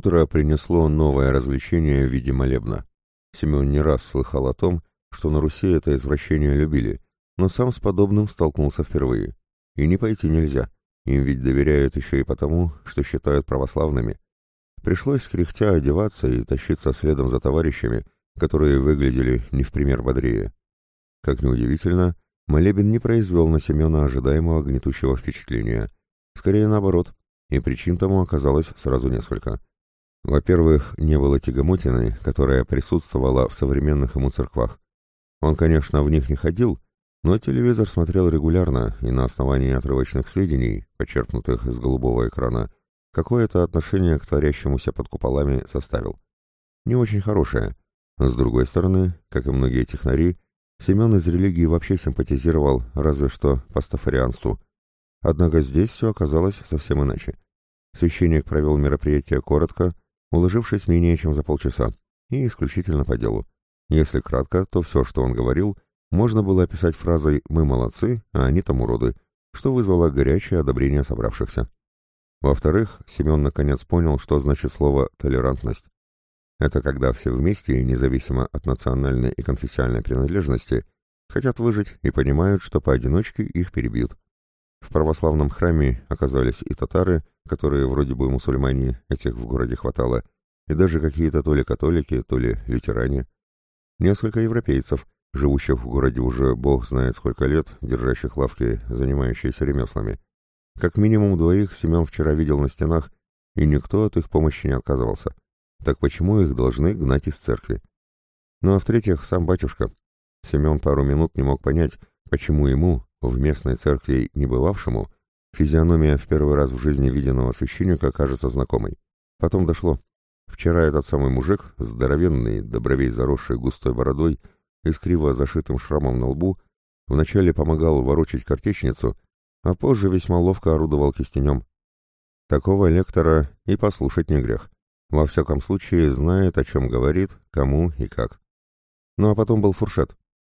Утро принесло новое развлечение в виде молебна. Семен не раз слыхал о том, что на Руси это извращение любили, но сам с подобным столкнулся впервые. И не пойти нельзя, им ведь доверяют еще и потому, что считают православными. Пришлось кряхтя одеваться и тащиться следом за товарищами, которые выглядели не в пример бодрее. Как неудивительно, молебен не произвел на Семена ожидаемого гнетущего впечатления. Скорее наоборот, и причин тому оказалось сразу несколько. Во-первых, не было тягомотины, которая присутствовала в современных ему церквах. Он, конечно, в них не ходил, но телевизор смотрел регулярно и на основании отрывочных сведений, подчеркнутых с голубого экрана, какое-то отношение к творящемуся под куполами составил. Не очень хорошее. С другой стороны, как и многие технари, Семен из религии вообще симпатизировал разве что пастафарианству. Однако здесь все оказалось совсем иначе. Священник провел мероприятие коротко, уложившись менее чем за полчаса, и исключительно по делу. Если кратко, то все, что он говорил, можно было описать фразой «мы молодцы, а они там уроды», что вызвало горячее одобрение собравшихся. Во-вторых, Семен наконец понял, что значит слово «толерантность». Это когда все вместе, независимо от национальной и конфессиональной принадлежности, хотят выжить и понимают, что поодиночке их перебьют. В православном храме оказались и татары, которые вроде бы мусульмане, этих в городе хватало, и даже какие-то то ли католики, то ли лютеране. Несколько европейцев, живущих в городе уже бог знает сколько лет, держащих лавки, занимающиеся ремеслами. Как минимум двоих Семен вчера видел на стенах, и никто от их помощи не отказывался. Так почему их должны гнать из церкви? Ну а в-третьих, сам батюшка. Семен пару минут не мог понять, почему ему, в местной церкви не бывавшему, физиономия в первый раз в жизни виденного священника кажется знакомой. Потом дошло. Вчера этот самый мужик, здоровенный, до бровей заросший густой бородой и с криво зашитым шрамом на лбу, вначале помогал ворочать картечницу, а позже весьма ловко орудовал кистенем. Такого лектора и послушать не грех. Во всяком случае, знает, о чем говорит, кому и как. Ну а потом был фуршет.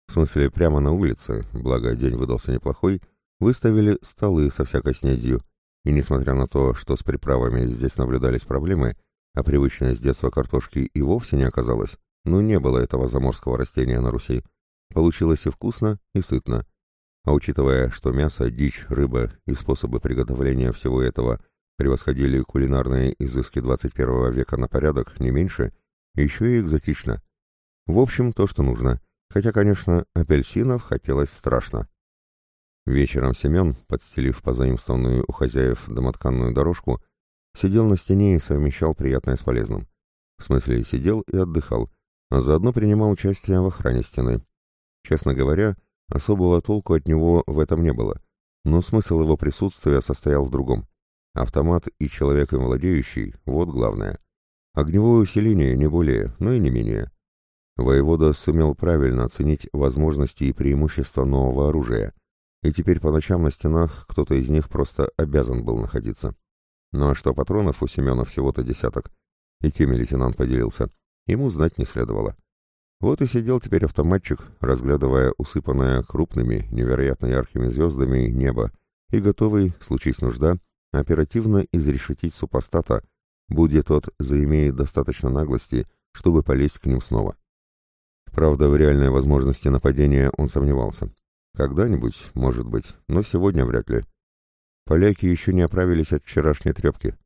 В смысле, прямо на улице, благо день выдался неплохой, выставили столы со всякой снедью, и несмотря на то, что с приправами здесь наблюдались проблемы, а привычная с детства картошки и вовсе не оказалось, ну не было этого заморского растения на Руси, получилось и вкусно, и сытно. А учитывая, что мясо, дичь, рыба и способы приготовления всего этого превосходили кулинарные изыски 21 века на порядок не меньше, еще и экзотично. В общем, то, что нужно — Хотя, конечно, апельсинов хотелось страшно. Вечером Семен, подстелив позаимствованную у хозяев домотканную дорожку, сидел на стене и совмещал приятное с полезным. В смысле, сидел и отдыхал, а заодно принимал участие в охране стены. Честно говоря, особого толку от него в этом не было, но смысл его присутствия состоял в другом. Автомат и человек им владеющий — вот главное. Огневое усиление не более, но и не менее. Воевода сумел правильно оценить возможности и преимущества нового оружия, и теперь по ночам на стенах кто-то из них просто обязан был находиться. Ну а что патронов у Семена всего-то десяток, и теми лейтенант поделился, ему знать не следовало. Вот и сидел теперь автоматчик, разглядывая усыпанное крупными, невероятно яркими звездами небо, и готовый, случись нужда, оперативно изрешетить супостата, будь тот заимеет достаточно наглости, чтобы полезть к ним снова. Правда, в реальной возможности нападения он сомневался. Когда-нибудь, может быть, но сегодня вряд ли. Поляки еще не оправились от вчерашней трепки.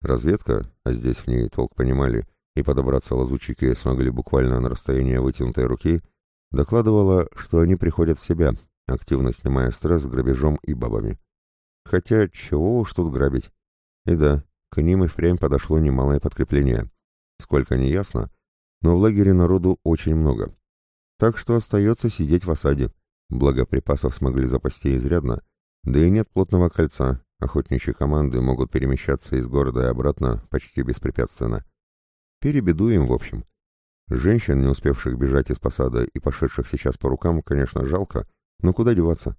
Разведка, а здесь в ней толк понимали, и подобраться лазутчики смогли буквально на расстояние вытянутой руки, докладывала, что они приходят в себя, активно снимая стресс грабежом и бабами. Хотя, чего уж тут грабить. И да, к ним и впрямь подошло немалое подкрепление. Сколько не ясно, но в лагере народу очень много. Так что остается сидеть в осаде. Благо припасов смогли запасти изрядно, да и нет плотного кольца, охотничьи команды могут перемещаться из города и обратно почти беспрепятственно. Перебедуем, в общем. Женщин, не успевших бежать из посада и пошедших сейчас по рукам, конечно, жалко, но куда деваться?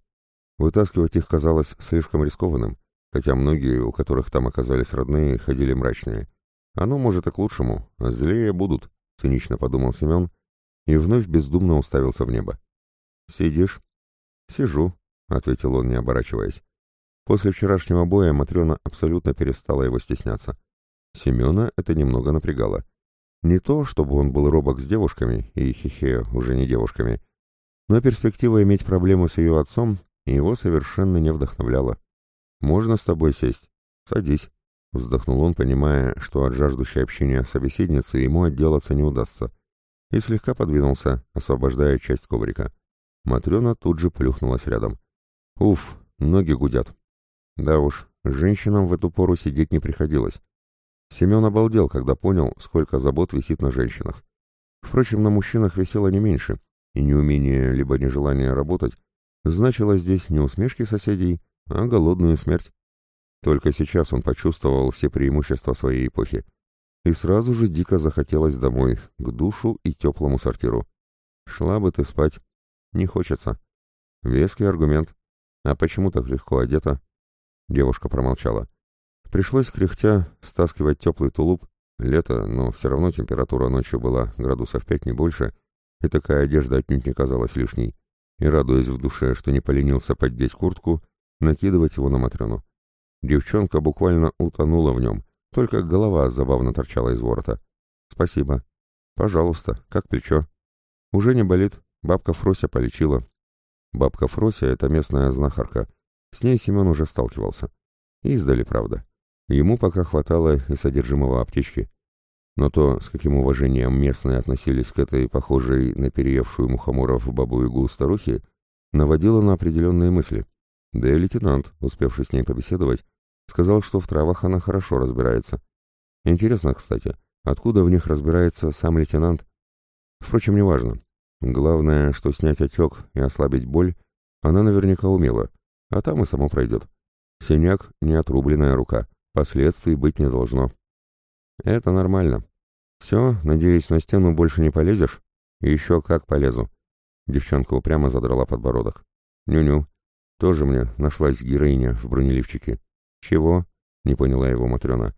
Вытаскивать их казалось слишком рискованным, хотя многие, у которых там оказались родные, ходили мрачные. Оно, может, и к лучшему, а злее будут. — цинично подумал Семен и вновь бездумно уставился в небо. «Сидишь?» «Сижу», — ответил он, не оборачиваясь. После вчерашнего боя Матрена абсолютно перестала его стесняться. Семена это немного напрягало. Не то, чтобы он был робок с девушками, и хихе, уже не девушками, но перспектива иметь проблемы с ее отцом его совершенно не вдохновляла. «Можно с тобой сесть?» «Садись», — вздохнул он, понимая, что от жаждущей общения собеседницы ему отделаться не удастся, и слегка подвинулся, освобождая часть коврика. Матрена тут же плюхнулась рядом. «Уф, ноги гудят». Да уж, женщинам в эту пору сидеть не приходилось. Семен обалдел, когда понял, сколько забот висит на женщинах. Впрочем, на мужчинах висело не меньше, и неумение либо нежелание работать значило здесь не усмешки соседей, а голодную смерть. Только сейчас он почувствовал все преимущества своей эпохи. И сразу же дико захотелось домой, к душу и теплому сортиру. Шла бы ты спать. Не хочется. Веский аргумент. А почему так легко одета? Девушка промолчала. Пришлось, кряхтя, стаскивать теплый тулуп. Лето, но все равно температура ночью была градусов пять, не больше, и такая одежда отнюдь не казалась лишней. И, радуясь в душе, что не поленился поддеть куртку, накидывать его на Матрёну. Девчонка буквально утонула в нем, только голова забавно торчала из ворота. «Спасибо. Пожалуйста, как плечо?» «Уже не болит. Бабка Фрося полечила». Бабка Фрося — это местная знахарка. С ней Семен уже сталкивался. Издали, правда. Ему пока хватало и содержимого аптечки. Но то, с каким уважением местные относились к этой похожей на переевшую мухоморов бабу-ягу старухе, наводило на определенные мысли. Да и лейтенант, успевший с ней побеседовать, сказал, что в травах она хорошо разбирается. Интересно, кстати, откуда в них разбирается сам лейтенант? Впрочем, неважно. Главное, что снять отек и ослабить боль она наверняка умела, а там и само пройдет. Синяк — не отрубленная рука. Последствий быть не должно. Это нормально. Все, надеюсь, на стену больше не полезешь? Еще как полезу. Девчонка упрямо задрала подбородок. Ню-ню. Тоже мне нашлась героиня в бронеливчике. Чего? Не поняла его Матрена.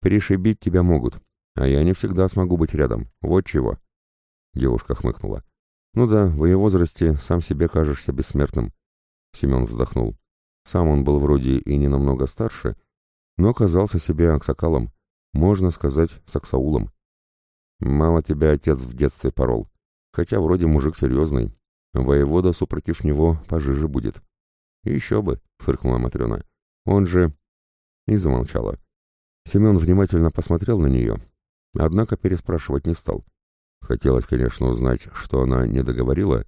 Пришибить тебя могут, а я не всегда смогу быть рядом. Вот чего. Девушка хмыкнула. Ну да, в ее возрасте сам себе кажешься бессмертным. Семен вздохнул. Сам он был вроде и не намного старше, но казался себе аксакалом, можно сказать, саксаулом. Мало тебя отец в детстве порол, хотя вроде мужик серьезный. Воевода, супротив него, пожиже будет. Еще бы, фыркнула Матрена. Он же... И замолчала. Семен внимательно посмотрел на нее, однако переспрашивать не стал. Хотелось, конечно, узнать, что она не договорила,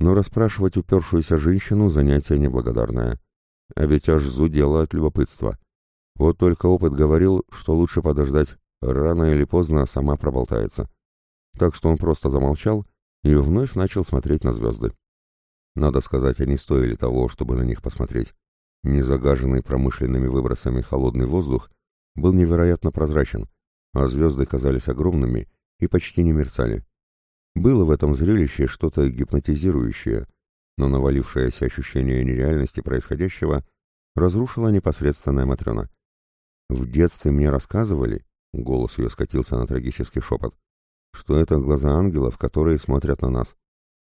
но расспрашивать упершуюся женщину занятие неблагодарное. А ведь аж зудело от любопытства. Вот только опыт говорил, что лучше подождать, рано или поздно сама проболтается. Так что он просто замолчал и вновь начал смотреть на звезды. Надо сказать, они стоили того, чтобы на них посмотреть. Незагаженный промышленными выбросами холодный воздух был невероятно прозрачен, а звезды казались огромными и почти не мерцали. Было в этом зрелище что-то гипнотизирующее, но навалившееся ощущение нереальности происходящего разрушила непосредственная Матрена. В детстве мне рассказывали, голос ее скатился на трагический шепот, что это глаза ангелов, которые смотрят на нас.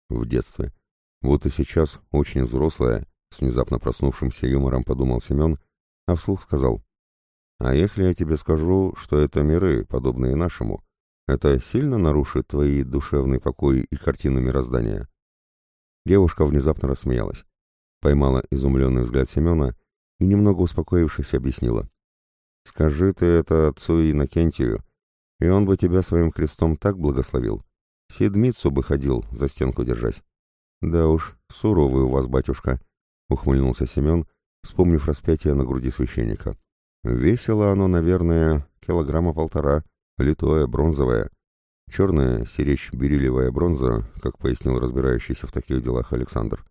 В детстве. Вот и сейчас, очень взрослая, с внезапно проснувшимся юмором подумал Семен, а вслух сказал, «А если я тебе скажу, что это миры, подобные нашему, это сильно нарушит твои душевный покой и картину мироздания?» Девушка внезапно рассмеялась, поймала изумленный взгляд Семена и, немного успокоившись, объяснила. «Скажи ты это отцу Иннокентию, и он бы тебя своим крестом так благословил. Седмицу бы ходил, за стенку держась». «Да уж, суровый у вас, батюшка», — ухмыльнулся Семен, вспомнив распятие на груди священника. «Весило оно, наверное, килограмма полтора, литое, бронзовое. Черная, серечь бериллиевая бронза, как пояснил разбирающийся в таких делах Александр.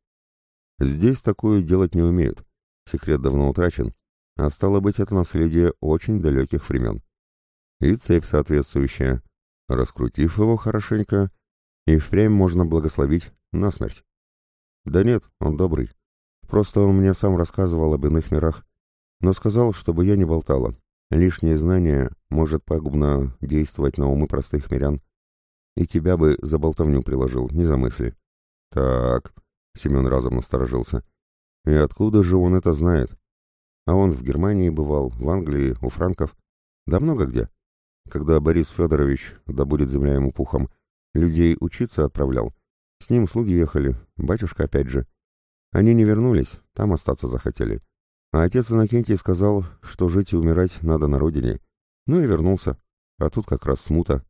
Здесь такое делать не умеют. Секрет давно утрачен, а стало быть, это наследие очень далеких времен. И цепь соответствующая. Раскрутив его хорошенько, и впрямь можно благословить насмерть. Да нет, он добрый. Просто он мне сам рассказывал об иных мирах, но сказал, чтобы я не болтала, Лишнее знание может пагубно действовать на умы простых мирян. И тебя бы за болтовню приложил, не за мысли. Так, Семен разом насторожился. И откуда же он это знает? А он в Германии бывал, в Англии, у франков. Да много где. Когда Борис Федорович, да будет земля ему пухом, людей учиться отправлял, с ним слуги ехали, батюшка опять же. Они не вернулись, там остаться захотели. А отец Иннокентий сказал, что жить и умирать надо на родине. Ну и вернулся. А тут как раз смута.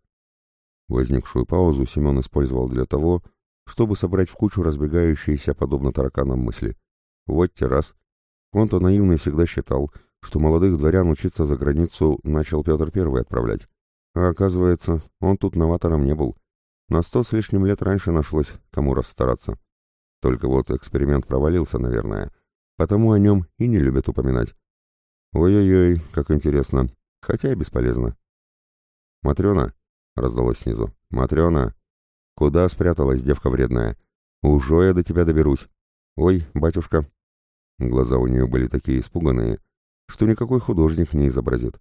Возникшую паузу Семен использовал для того, чтобы собрать в кучу разбегающиеся подобно тараканам мысли. Вот те раз. Он-то наивный всегда считал, что молодых дворян учиться за границу начал Петр Первый отправлять. А оказывается, он тут новатором не был. На сто с лишним лет раньше нашлось, кому расстараться. Только вот эксперимент провалился, наверное, потому о нем и не любят упоминать. Ой-ой-ой, как интересно, хотя и бесполезно. «Матрена!» — раздалось снизу. «Матрена! Куда спряталась девка вредная? Уже я до тебя доберусь. Ой, батюшка!» Глаза у нее были такие испуганные, что никакой художник не изобразит.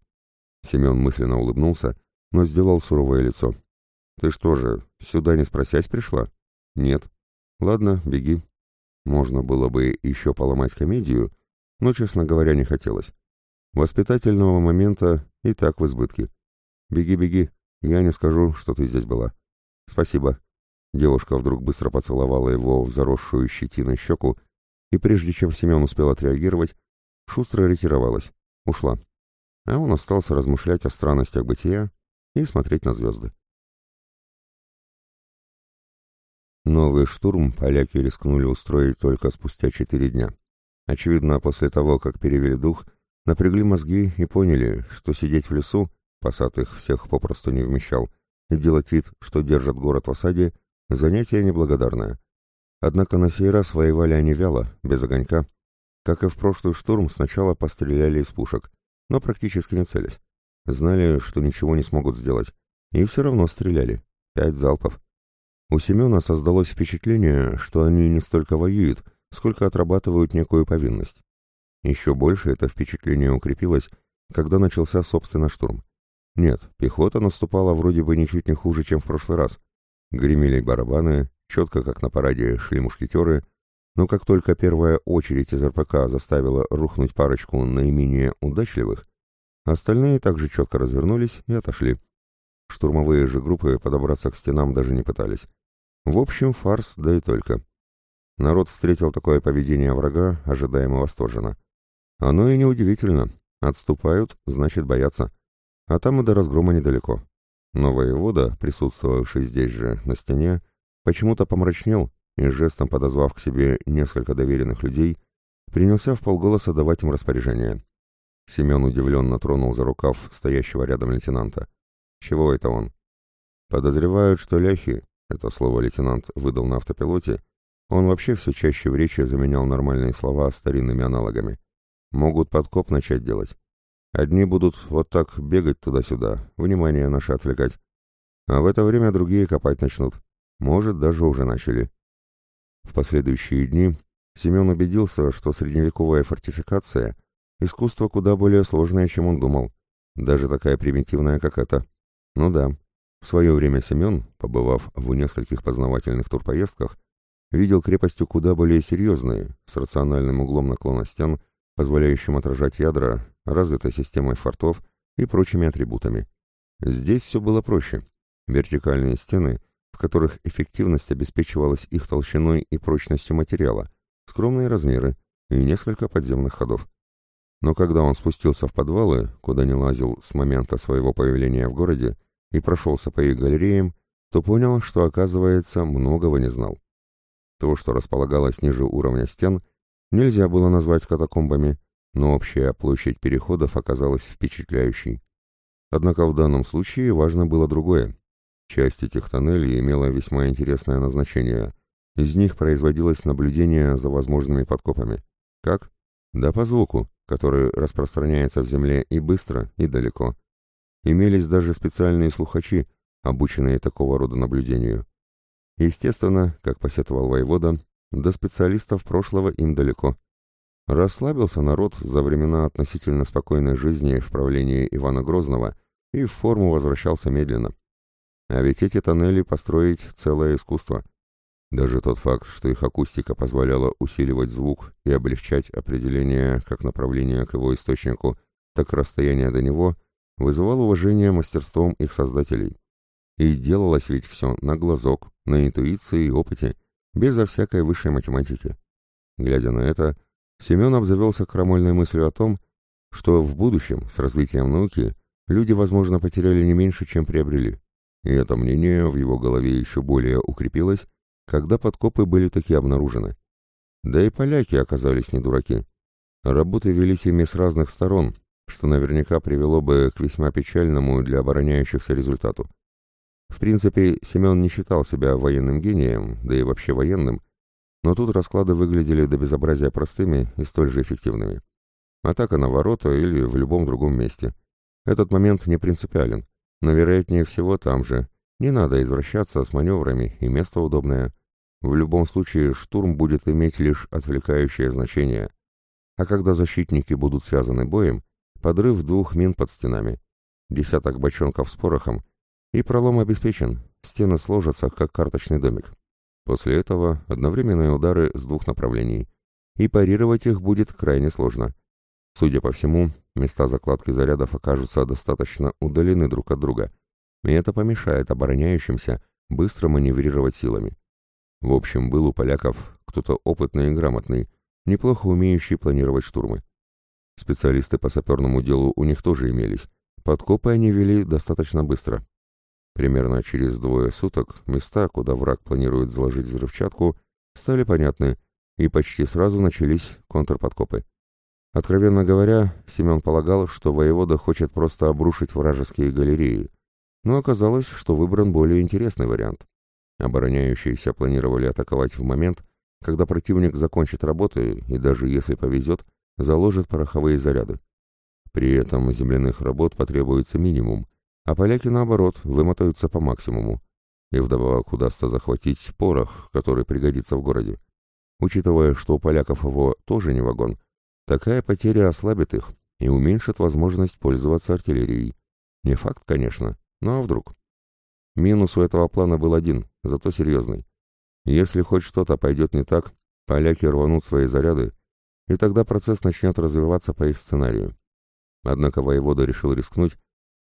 Семен мысленно улыбнулся, но сделал суровое лицо. «Ты что же, сюда не спросясь пришла?» «Нет». «Ладно, беги». Можно было бы еще поломать комедию, но, честно говоря, не хотелось. Воспитательного момента и так в избытке. «Беги, беги, я не скажу, что ты здесь была». «Спасибо». Девушка вдруг быстро поцеловала его в заросшую щетиной щеку, и прежде чем Семен успел отреагировать, шустро ретировалась, ушла. А он остался размышлять о странностях бытия и смотреть на звезды. Новый штурм поляки рискнули устроить только спустя четыре дня. Очевидно, после того, как перевели дух, напрягли мозги и поняли, что сидеть в лесу, посад их всех попросту не вмещал, и делать вид, что держат город в осаде, занятие неблагодарное. Однако на сей раз воевали они вяло, без огонька. Как и в прошлый штурм, сначала постреляли из пушек, но практически не целясь. Знали, что ничего не смогут сделать, и все равно стреляли. Пять залпов. У Семена создалось впечатление, что они не столько воюют, сколько отрабатывают некую повинность. Еще больше это впечатление укрепилось, когда начался, собственно, штурм. Нет, пехота наступала вроде бы ничуть не хуже, чем в прошлый раз. Гремели барабаны, четко, как на параде, шли мушкетеры, но как только первая очередь из РПК заставила рухнуть парочку наименее удачливых, остальные также четко развернулись и отошли. Штурмовые же группы подобраться к стенам даже не пытались. В общем, фарс, да и только. Народ встретил такое поведение врага ожидаемо восторженно. Оно и неудивительно. Отступают, значит боятся. А там и до разгрома недалеко. Но воевода, присутствовавший здесь же, на стене, почему-то помрачнел и, жестом подозвав к себе несколько доверенных людей, принялся в полголоса давать им распоряжение. Семен удивленно тронул за рукав стоящего рядом лейтенанта. «Чего это он?» «Подозревают, что ляхи, это слово лейтенант выдал на автопилоте, он вообще все чаще в речи заменял нормальные слова старинными аналогами. Могут подкоп начать делать. Одни будут вот так бегать туда-сюда, внимание наше отвлекать. А в это время другие копать начнут. Может, даже уже начали. В последующие дни Семен убедился, что средневековая фортификация — искусство куда более сложное, чем он думал. Даже такая примитивная, как это. Ну да, в свое время Семен, побывав в нескольких познавательных турпоездках, видел крепостью куда более серьезные, с рациональным углом наклона стен, позволяющим отражать ядра, развитой системой фортов и прочими атрибутами. Здесь все было проще. Вертикальные стены, в которых эффективность обеспечивалась их толщиной и прочностью материала, скромные размеры и несколько подземных ходов. Но когда он спустился в подвалы, куда не лазил с момента своего появления в городе, и прошелся по их галереям, то понял, что, оказывается, многого не знал. То, что располагалось ниже уровня стен, нельзя было назвать катакомбами, но общая площадь переходов оказалась впечатляющей. Однако в данном случае важно было другое. Часть этих тоннелей имела весьма интересное назначение. Из них производилось наблюдение за возможными подкопами. Как? Да по звуку, который распространяется в земле и быстро, и далеко. Имелись даже специальные слухачи, обученные такого рода наблюдению. Естественно, как посетовал воевода, до специалистов прошлого им далеко. Расслабился народ за времена относительно спокойной жизни в правлении Ивана Грозного и в форму возвращался медленно. А ведь эти тоннели построить целое искусство. Даже тот факт, что их акустика позволяла усиливать звук и облегчать определение как направления к его источнику, так и расстояния до него – вызывал уважение мастерством их создателей. И делалось ведь все на глазок, на интуиции и опыте, безо всякой высшей математики. Глядя на это, Семен обзавелся крамольной мыслью о том, что в будущем, с развитием науки, люди, возможно, потеряли не меньше, чем приобрели. И это мнение в его голове еще более укрепилось, когда подкопы были таки обнаружены. Да и поляки оказались не дураки. Работы велись ими с разных сторон, что наверняка привело бы к весьма печальному для обороняющихся результату. В принципе, Семен не считал себя военным гением, да и вообще военным, но тут расклады выглядели до безобразия простыми и столь же эффективными. Атака на ворота или в любом другом месте. Этот момент не принципиален, но вероятнее всего там же. Не надо извращаться с маневрами, и место удобное. В любом случае штурм будет иметь лишь отвлекающее значение. А когда защитники будут связаны боем, подрыв двух мин под стенами, десяток бочонков с порохом, и пролом обеспечен, стены сложатся, как карточный домик. После этого одновременные удары с двух направлений, и парировать их будет крайне сложно. Судя по всему, места закладки зарядов окажутся достаточно удалены друг от друга, и это помешает обороняющимся быстро маневрировать силами. В общем, был у поляков кто-то опытный и грамотный, неплохо умеющий планировать штурмы. Специалисты по саперному делу у них тоже имелись. Подкопы они вели достаточно быстро. Примерно через двое суток места, куда враг планирует заложить взрывчатку, стали понятны, и почти сразу начались контрподкопы. Откровенно говоря, Семен полагал, что воевода хочет просто обрушить вражеские галереи, но оказалось, что выбран более интересный вариант. Обороняющиеся планировали атаковать в момент, когда противник закончит работы и даже если повезет, заложит пороховые заряды. При этом земляных работ потребуется минимум, а поляки, наоборот, вымотаются по максимуму. И вдобавок удастся захватить порох, который пригодится в городе. Учитывая, что у поляков его тоже не вагон, такая потеря ослабит их и уменьшит возможность пользоваться артиллерией. Не факт, конечно, но а вдруг? Минус у этого плана был один, зато серьезный. Если хоть что-то пойдет не так, поляки рванут свои заряды, и тогда процесс начнет развиваться по их сценарию. Однако воевода решил рискнуть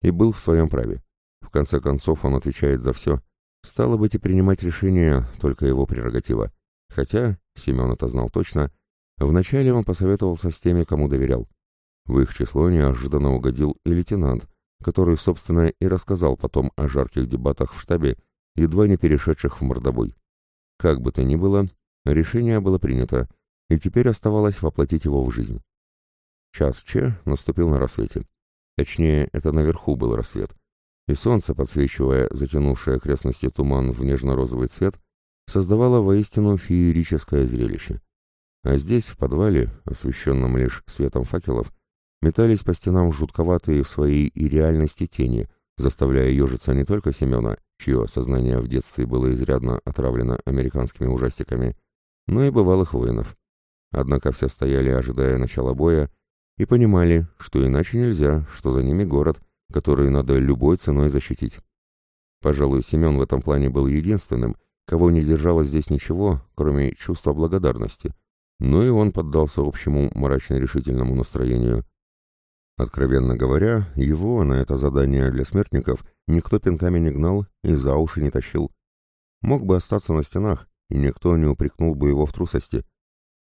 и был в своем праве. В конце концов он отвечает за все. Стало быть и принимать решения только его прерогатива. Хотя, Семен это знал точно, вначале он посоветовался с теми, кому доверял. В их число неожиданно угодил и лейтенант, который, собственно, и рассказал потом о жарких дебатах в штабе, едва не перешедших в мордобой. Как бы то ни было, решение было принято, и теперь оставалось воплотить его в жизнь. Час Че наступил на рассвете. Точнее, это наверху был рассвет. И солнце, подсвечивая затянувшее окрестности туман в нежно-розовый цвет, создавало воистину феерическое зрелище. А здесь, в подвале, освещенном лишь светом факелов, метались по стенам жутковатые в своей и реальности тени, заставляя ежиться не только Семена, чье сознание в детстве было изрядно отравлено американскими ужастиками, но и бывалых воинов. Однако все стояли, ожидая начала боя, и понимали, что иначе нельзя, что за ними город, который надо любой ценой защитить. Пожалуй, Семен в этом плане был единственным, кого не держало здесь ничего, кроме чувства благодарности, но и он поддался общему мрачно-решительному настроению. Откровенно говоря, его на это задание для смертников никто пинками не гнал и за уши не тащил. Мог бы остаться на стенах, и никто не упрекнул бы его в трусости,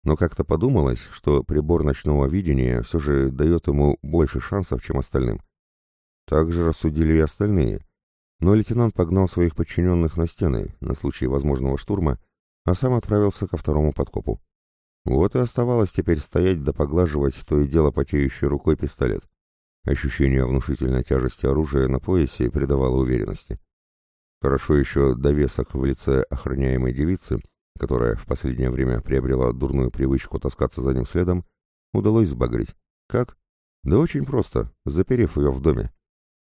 но как-то подумалось, что прибор ночного видения все же дает ему больше шансов, чем остальным. Так же рассудили и остальные. Но лейтенант погнал своих подчиненных на стены на случай возможного штурма, а сам отправился ко второму подкопу. Вот и оставалось теперь стоять да поглаживать то и дело потеющей рукой пистолет. Ощущение внушительной тяжести оружия на поясе придавало уверенности. Хорошо еще довесок в лице охраняемой девицы — которая в последнее время приобрела дурную привычку таскаться за ним следом, удалось сбагрить. Как? Да очень просто, заперев ее в доме.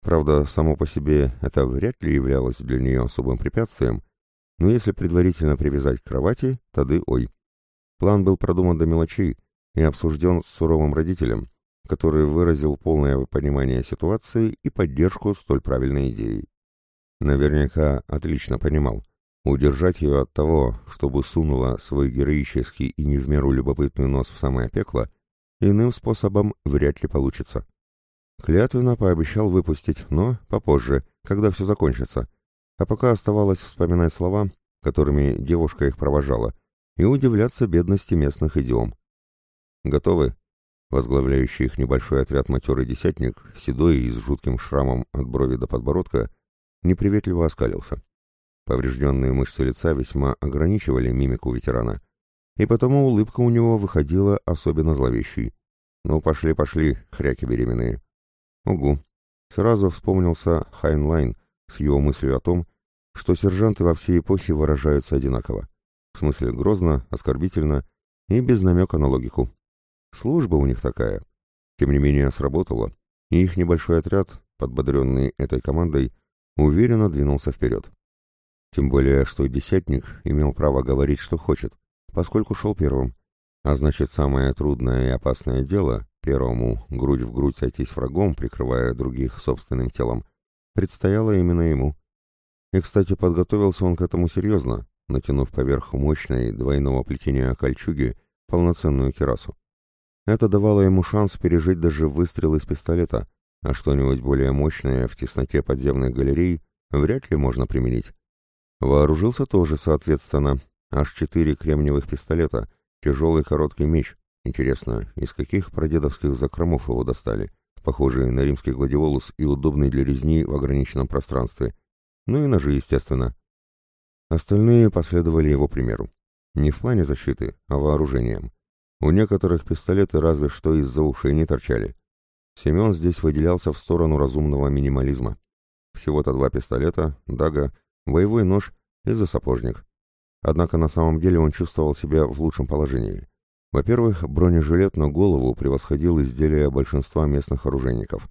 Правда, само по себе это вряд ли являлось для нее особым препятствием, но если предварительно привязать к кровати, тады ой. План был продуман до мелочей и обсужден с суровым родителем, который выразил полное понимание ситуации и поддержку столь правильной идеи. Наверняка отлично понимал, Удержать ее от того, чтобы сунула свой героический и не в меру любопытный нос в самое пекло, иным способом вряд ли получится. Клятвенно пообещал выпустить, но попозже, когда все закончится. А пока оставалось вспоминать слова, которыми девушка их провожала, и удивляться бедности местных идиом. «Готовы?» Возглавляющий их небольшой отряд матерый десятник, седой и с жутким шрамом от брови до подбородка, неприветливо оскалился. Поврежденные мышцы лица весьма ограничивали мимику ветерана, и потому улыбка у него выходила особенно зловещей. «Ну, пошли, пошли, хряки беременные». «Угу». Сразу вспомнился Хайнлайн с его мыслью о том, что сержанты во все эпохи выражаются одинаково. В смысле грозно, оскорбительно и без намека на логику. Служба у них такая. Тем не менее, сработала, и их небольшой отряд, подбодренный этой командой, уверенно двинулся вперед. Тем более, что десятник имел право говорить, что хочет, поскольку шел первым. А значит, самое трудное и опасное дело, первому грудь в грудь сойтись врагом, прикрывая других собственным телом, предстояло именно ему. И, кстати, подготовился он к этому серьезно, натянув поверх мощной двойного плетения кольчуги полноценную кирасу. Это давало ему шанс пережить даже выстрел из пистолета, а что-нибудь более мощное в тесноте подземных галерей вряд ли можно применить. Вооружился тоже, соответственно, аж четыре кремниевых пистолета, тяжелый короткий меч. Интересно, из каких прадедовских закромов его достали? Похожий на римский гладиолус и удобный для резни в ограниченном пространстве. Ну и ножи, естественно. Остальные последовали его примеру. Не в плане защиты, а вооружением. У некоторых пистолеты разве что из-за ушей не торчали. Семен здесь выделялся в сторону разумного минимализма. Всего-то два пистолета, дага, боевой нож и засапожник. Однако на самом деле он чувствовал себя в лучшем положении. Во-первых, бронежилет на голову превосходил изделия большинства местных оружейников.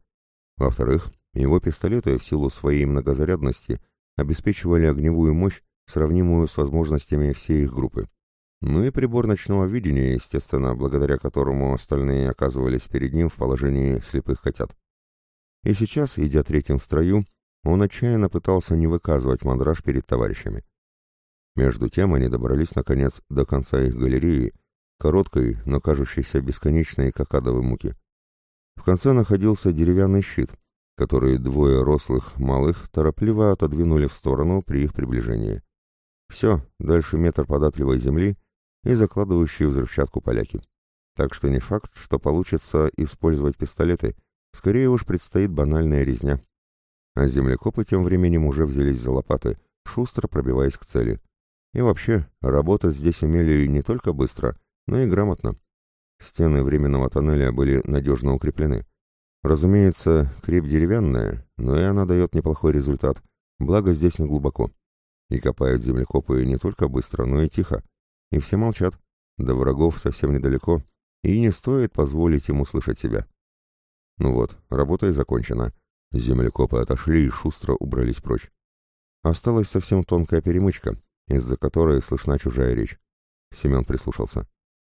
Во-вторых, его пистолеты в силу своей многозарядности обеспечивали огневую мощь, сравнимую с возможностями всей их группы. Ну и прибор ночного видения, естественно, благодаря которому остальные оказывались перед ним в положении слепых котят. И сейчас, идя третьим в строю, он отчаянно пытался не выказывать мандраж перед товарищами. Между тем они добрались, наконец, до конца их галереи, короткой, но кажущейся бесконечной, как адовой муки. В конце находился деревянный щит, который двое рослых, малых, торопливо отодвинули в сторону при их приближении. Все, дальше метр податливой земли, и закладывающие взрывчатку поляки. Так что не факт, что получится использовать пистолеты, скорее уж предстоит банальная резня. А землекопы тем временем уже взялись за лопаты, шустро пробиваясь к цели. И вообще, работать здесь умели не только быстро, но и грамотно. Стены временного тоннеля были надежно укреплены. Разумеется, креп деревянная, но и она дает неплохой результат, благо здесь не глубоко. И копают землекопы не только быстро, но и тихо. И все молчат. До врагов совсем недалеко, и не стоит позволить ему слышать себя. Ну вот, работа и закончена. Землекопы отошли и шустро убрались прочь. Осталась совсем тонкая перемычка, из-за которой слышна чужая речь. Семен прислушался.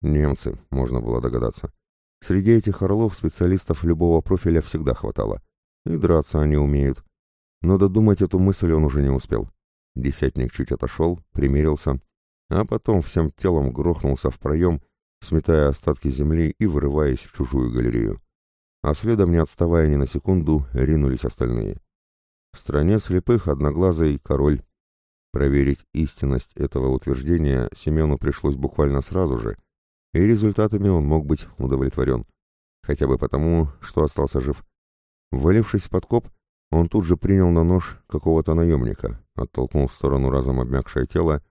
Немцы, можно было догадаться. Среди этих орлов специалистов любого профиля всегда хватало. И драться они умеют. Но додумать эту мысль он уже не успел. Десятник чуть отошел, примерился, а потом всем телом грохнулся в проем, сметая остатки земли и вырываясь в чужую галерею. А следом, не отставая ни на секунду, ринулись остальные. В стране слепых одноглазый король. Проверить истинность этого утверждения Семену пришлось буквально сразу же, и результатами он мог быть удовлетворен. Хотя бы потому, что остался жив. Ввалившись в подкоп, он тут же принял на нож какого-то наемника, оттолкнул в сторону разом обмякшее тело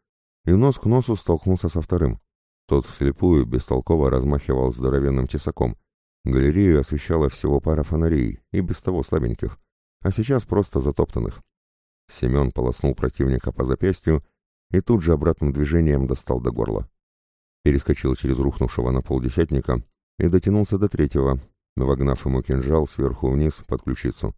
и нос к носу столкнулся со вторым. Тот вслепую бестолково размахивал здоровенным тесаком. Галерею освещала всего пара фонарей, и без того слабеньких, а сейчас просто затоптанных. Семен полоснул противника по запястью и тут же обратным движением достал до горла. Перескочил через рухнувшего на пол десятника и дотянулся до третьего, вогнав ему кинжал сверху вниз под ключицу.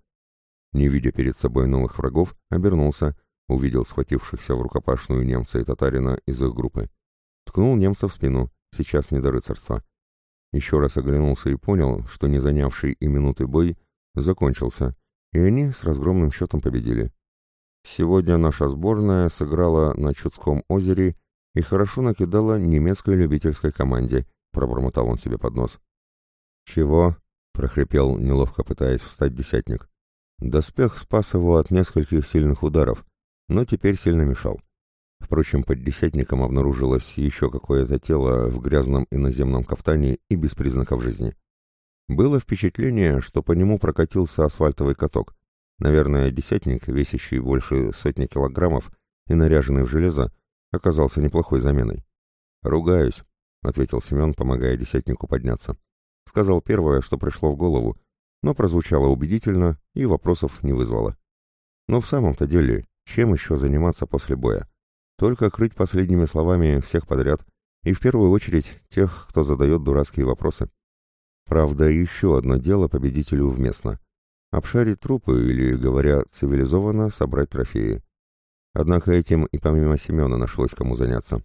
Не видя перед собой новых врагов, обернулся увидел схватившихся в рукопашную немца и татарина из их группы. Ткнул немца в спину, сейчас не до рыцарства. Еще раз оглянулся и понял, что не занявший и минуты бой закончился, и они с разгромным счетом победили. Сегодня наша сборная сыграла на Чудском озере и хорошо накидала немецкой любительской команде, пробормотал он себе под нос. «Чего?» — прохрипел, неловко пытаясь встать десятник. Доспех спас его от нескольких сильных ударов, но теперь сильно мешал. Впрочем, под десятником обнаружилось еще какое-то тело в грязном иноземном кафтане и без признаков жизни. Было впечатление, что по нему прокатился асфальтовый каток. Наверное, десятник, весящий больше сотни килограммов и наряженный в железо, оказался неплохой заменой. «Ругаюсь», — ответил Семен, помогая десятнику подняться. Сказал первое, что пришло в голову, но прозвучало убедительно и вопросов не вызвало. Но в самом-то деле, чем еще заниматься после боя? Только крыть последними словами всех подряд, и в первую очередь тех, кто задает дурацкие вопросы. Правда, еще одно дело победителю вместно. Обшарить трупы или, говоря цивилизованно, собрать трофеи. Однако этим и помимо Семена нашлось кому заняться.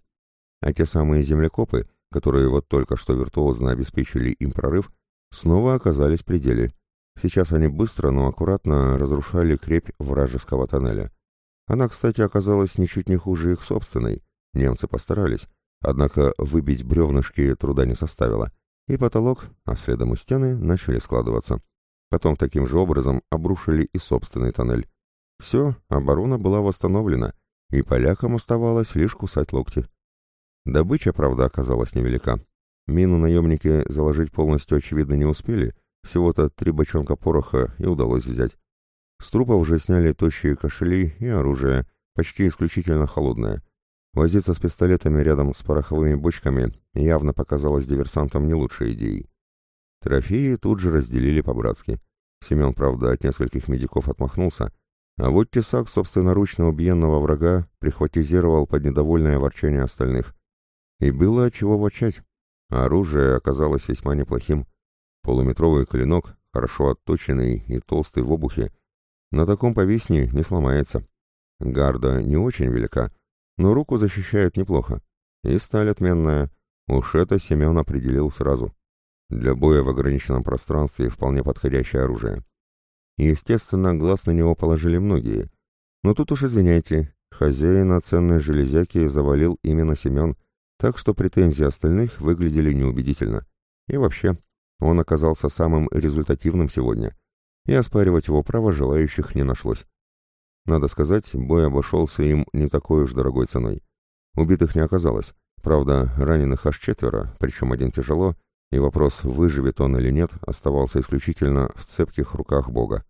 А те самые землекопы, которые вот только что виртуозно обеспечили им прорыв, снова оказались в пределе. Сейчас они быстро, но аккуратно разрушали крепь вражеского тоннеля. Она, кстати, оказалась ничуть не хуже их собственной. Немцы постарались, однако выбить бревнышки труда не составило и потолок, а следом и стены начали складываться. Потом таким же образом обрушили и собственный тоннель. Все, оборона была восстановлена, и полякам оставалось лишь кусать локти. Добыча, правда, оказалась невелика. Мину наемники заложить полностью, очевидно, не успели, всего-то три бочонка пороха и удалось взять. С трупа уже сняли тощие кошели и оружие, почти исключительно холодное. Возиться с пистолетами рядом с пороховыми бочками явно показалось диверсантам не лучшей идеей. Трофеи тут же разделили по-братски. Семен, правда, от нескольких медиков отмахнулся, а вот тесак собственноручно убиенного врага прихватизировал под недовольное ворчание остальных. И было от чего ворчать. оружие оказалось весьма неплохим. Полуметровый клинок, хорошо отточенный и толстый в обухе, на таком повесне не сломается. Гарда не очень велика, но руку защищает неплохо. И сталь отменная. Уж это Семен определил сразу. Для боя в ограниченном пространстве вполне подходящее оружие. Естественно, глаз на него положили многие. Но тут уж извиняйте, хозяина ценной железяки завалил именно Семен, так что претензии остальных выглядели неубедительно. И вообще, он оказался самым результативным сегодня, и оспаривать его право желающих не нашлось. Надо сказать, бой обошелся им не такой уж дорогой ценой. Убитых не оказалось. Правда, раненых аж четверо, причем один тяжело, и вопрос, выживет он или нет, оставался исключительно в цепких руках Бога.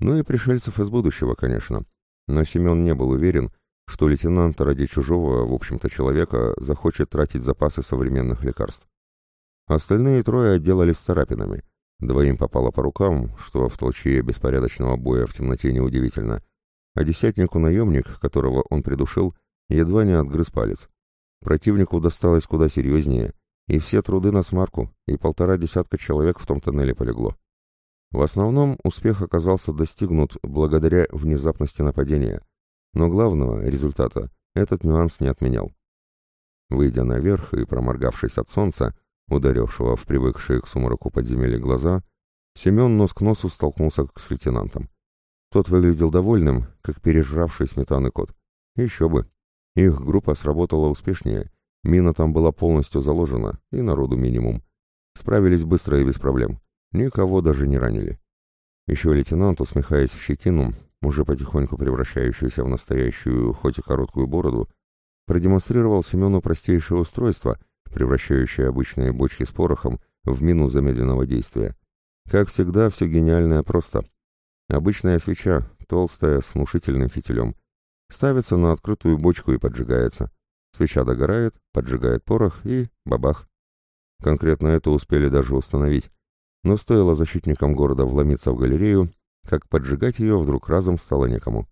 Ну и пришельцев из будущего, конечно. Но Семен не был уверен, что лейтенант ради чужого, в общем-то, человека захочет тратить запасы современных лекарств. Остальные трое отделались царапинами. Двоим попало по рукам, что в толчье беспорядочного боя в темноте неудивительно, а десятнику наемник, которого он придушил, едва не отгрыз палец. Противнику досталось куда серьезнее, и все труды на смарку, и полтора десятка человек в том тоннеле полегло. В основном успех оказался достигнут благодаря внезапности нападения, но главного результата этот нюанс не отменял. Выйдя наверх и проморгавшись от солнца, ударившего в привыкшие к сумраку подземелья глаза, Семен нос к носу столкнулся с лейтенантом. Тот выглядел довольным, как пережравший сметаны кот. Еще бы. Их группа сработала успешнее. Мина там была полностью заложена, и народу минимум. Справились быстро и без проблем. Никого даже не ранили. Еще лейтенант, усмехаясь в щетину, уже потихоньку превращающуюся в настоящую, хоть и короткую бороду, продемонстрировал Семену простейшее устройство, превращающее обычные бочки с порохом в мину замедленного действия. Как всегда, все гениальное просто — Обычная свеча, толстая, с внушительным фитилем. Ставится на открытую бочку и поджигается. Свеча догорает, поджигает порох и бабах. Конкретно это успели даже установить. Но стоило защитникам города вломиться в галерею, как поджигать ее вдруг разом стало некому.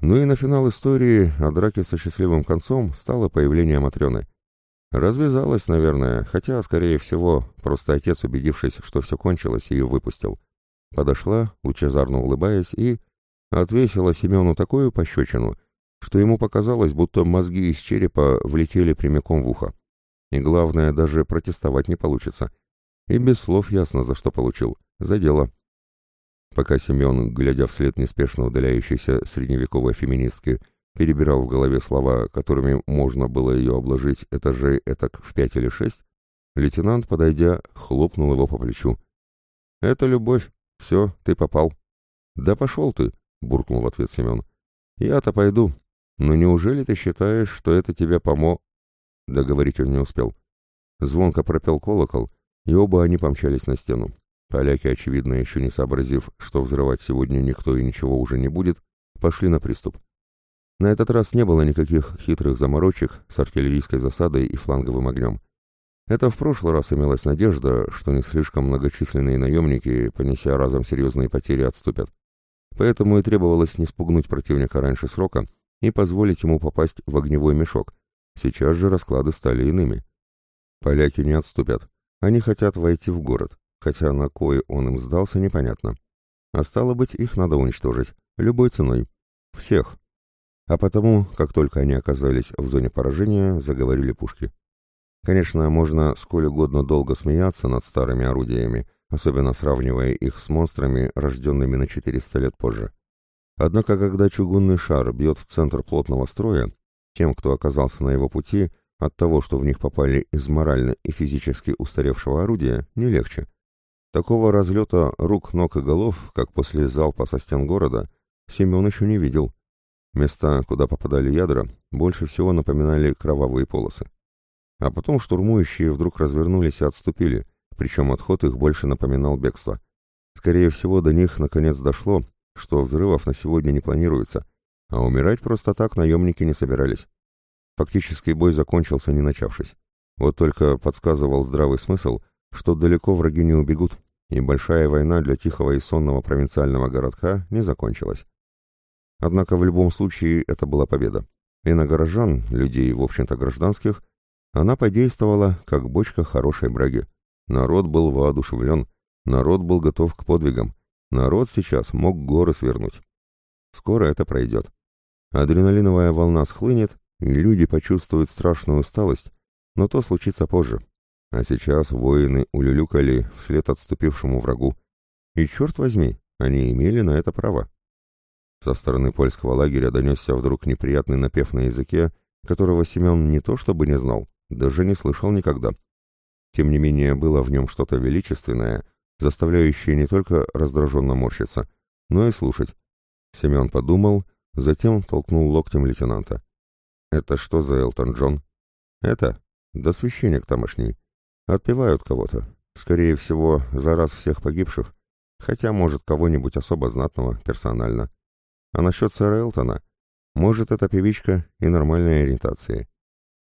Ну и на финал истории о драке со счастливым концом стало появление Матрены. Развязалась, наверное, хотя, скорее всего, просто отец, убедившись, что все кончилось, ее выпустил. Подошла, лучезарно улыбаясь, и отвесила Семену такую пощечину, что ему показалось, будто мозги из черепа влетели прямиком в ухо. И главное, даже протестовать не получится. И без слов ясно, за что получил. За дело. Пока Семен, глядя вслед неспешно удаляющейся средневековой феминистки, перебирал в голове слова, которыми можно было ее обложить этажей этак в пять или шесть, лейтенант, подойдя, хлопнул его по плечу. Это любовь. Все, ты попал. Да пошел ты, буркнул в ответ Семен. Я-то пойду. Но неужели ты считаешь, что это тебе помо... Договорить он не успел. Звонко пропел колокол, и оба они помчались на стену. Поляки, очевидно, еще не сообразив, что взрывать сегодня никто и ничего уже не будет, пошли на приступ. На этот раз не было никаких хитрых заморочек с артиллерийской засадой и фланговым огнем. Это в прошлый раз имелась надежда, что не слишком многочисленные наемники, понеся разом серьезные потери, отступят. Поэтому и требовалось не спугнуть противника раньше срока и позволить ему попасть в огневой мешок. Сейчас же расклады стали иными. Поляки не отступят. Они хотят войти в город, хотя на кое он им сдался, непонятно. А стало быть, их надо уничтожить. Любой ценой. Всех. А потому, как только они оказались в зоне поражения, заговорили пушки. Конечно, можно сколь угодно долго смеяться над старыми орудиями, особенно сравнивая их с монстрами, рожденными на 400 лет позже. Однако, когда чугунный шар бьет в центр плотного строя, тем, кто оказался на его пути, от того, что в них попали из морально и физически устаревшего орудия, не легче. Такого разлета рук, ног и голов, как после залпа со стен города, Семен еще не видел. Места, куда попадали ядра, больше всего напоминали кровавые полосы. А потом штурмующие вдруг развернулись и отступили, причем отход их больше напоминал бегство. Скорее всего, до них наконец дошло, что взрывов на сегодня не планируется, а умирать просто так наемники не собирались. Фактически бой закончился, не начавшись. Вот только подсказывал здравый смысл, что далеко враги не убегут, и большая война для тихого и сонного провинциального городка не закончилась. Однако в любом случае это была победа. И на горожан, людей, в общем-то, гражданских, она подействовала, как бочка хорошей браги. Народ был воодушевлен, народ был готов к подвигам, народ сейчас мог горы свернуть. Скоро это пройдет. Адреналиновая волна схлынет, и люди почувствуют страшную усталость, но то случится позже. А сейчас воины улюлюкали вслед отступившему врагу. И черт возьми, они имели на это право. Со стороны польского лагеря донесся вдруг неприятный напев на языке, которого Семен не то чтобы не знал, даже не слышал никогда. Тем не менее, было в нем что-то величественное, заставляющее не только раздраженно морщиться, но и слушать. Семен подумал, затем толкнул локтем лейтенанта. «Это что за Элтон Джон?» «Это? Да священник тамошний. Отпевают кого-то. Скорее всего, за раз всех погибших. Хотя, может, кого-нибудь особо знатного, персонально. А насчет сэра Элтона? Может, эта певичка и нормальной ориентации.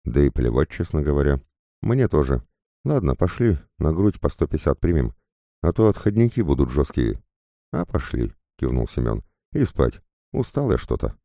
Да и плевать, честно говоря. Мне тоже. Ладно, пошли, на грудь по 150 примем. А то отходники будут жесткие. А пошли, кивнул Семен. И спать. Устал я что-то.